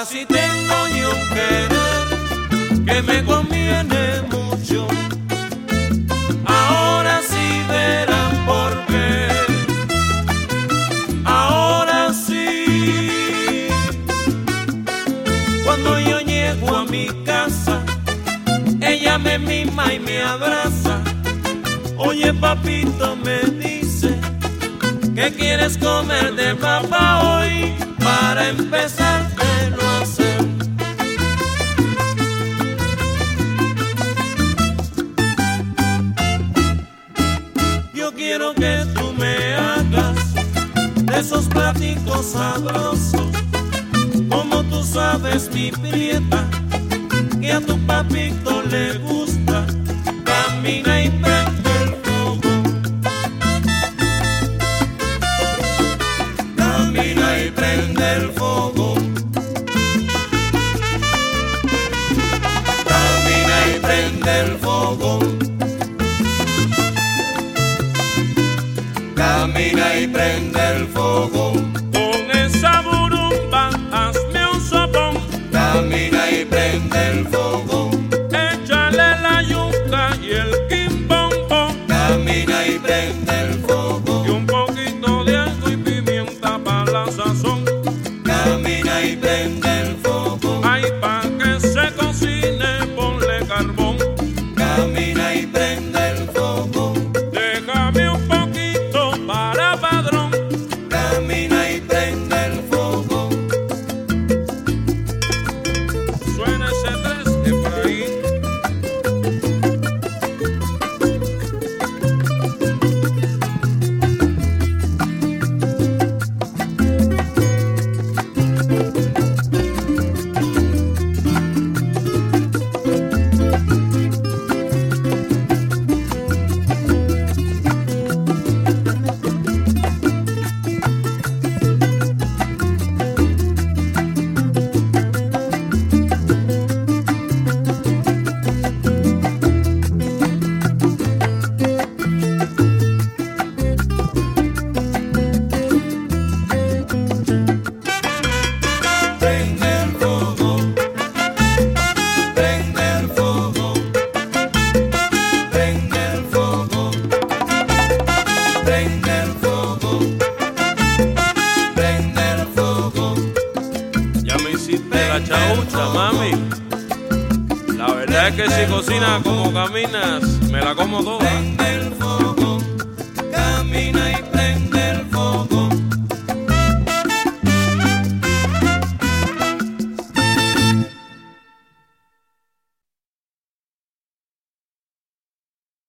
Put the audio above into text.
casi tengo ni un querer que me conviene mucho. Ahora sí verán por qué. Ahora sí. Cuando yo llego a mi casa, ella me mima y me abraza. Oye, papito, me dice, ¿qué quieres comer de papá hoy? Para empezar quiero que tú me hagas esos platitos sabrosos, como tú sabes, mi prieta, que a tu papito le gusta. Camina y prende el fuego. Camina y prende el fuego. Camina y prende el fuego. Camina y prende el fuego. Con esa burumba hazme un sopón, Camina y prende el fuego. échale la yuca y el quimbombón Camina y prende mami. La verdad es que si cocinas como caminas, me la como toda.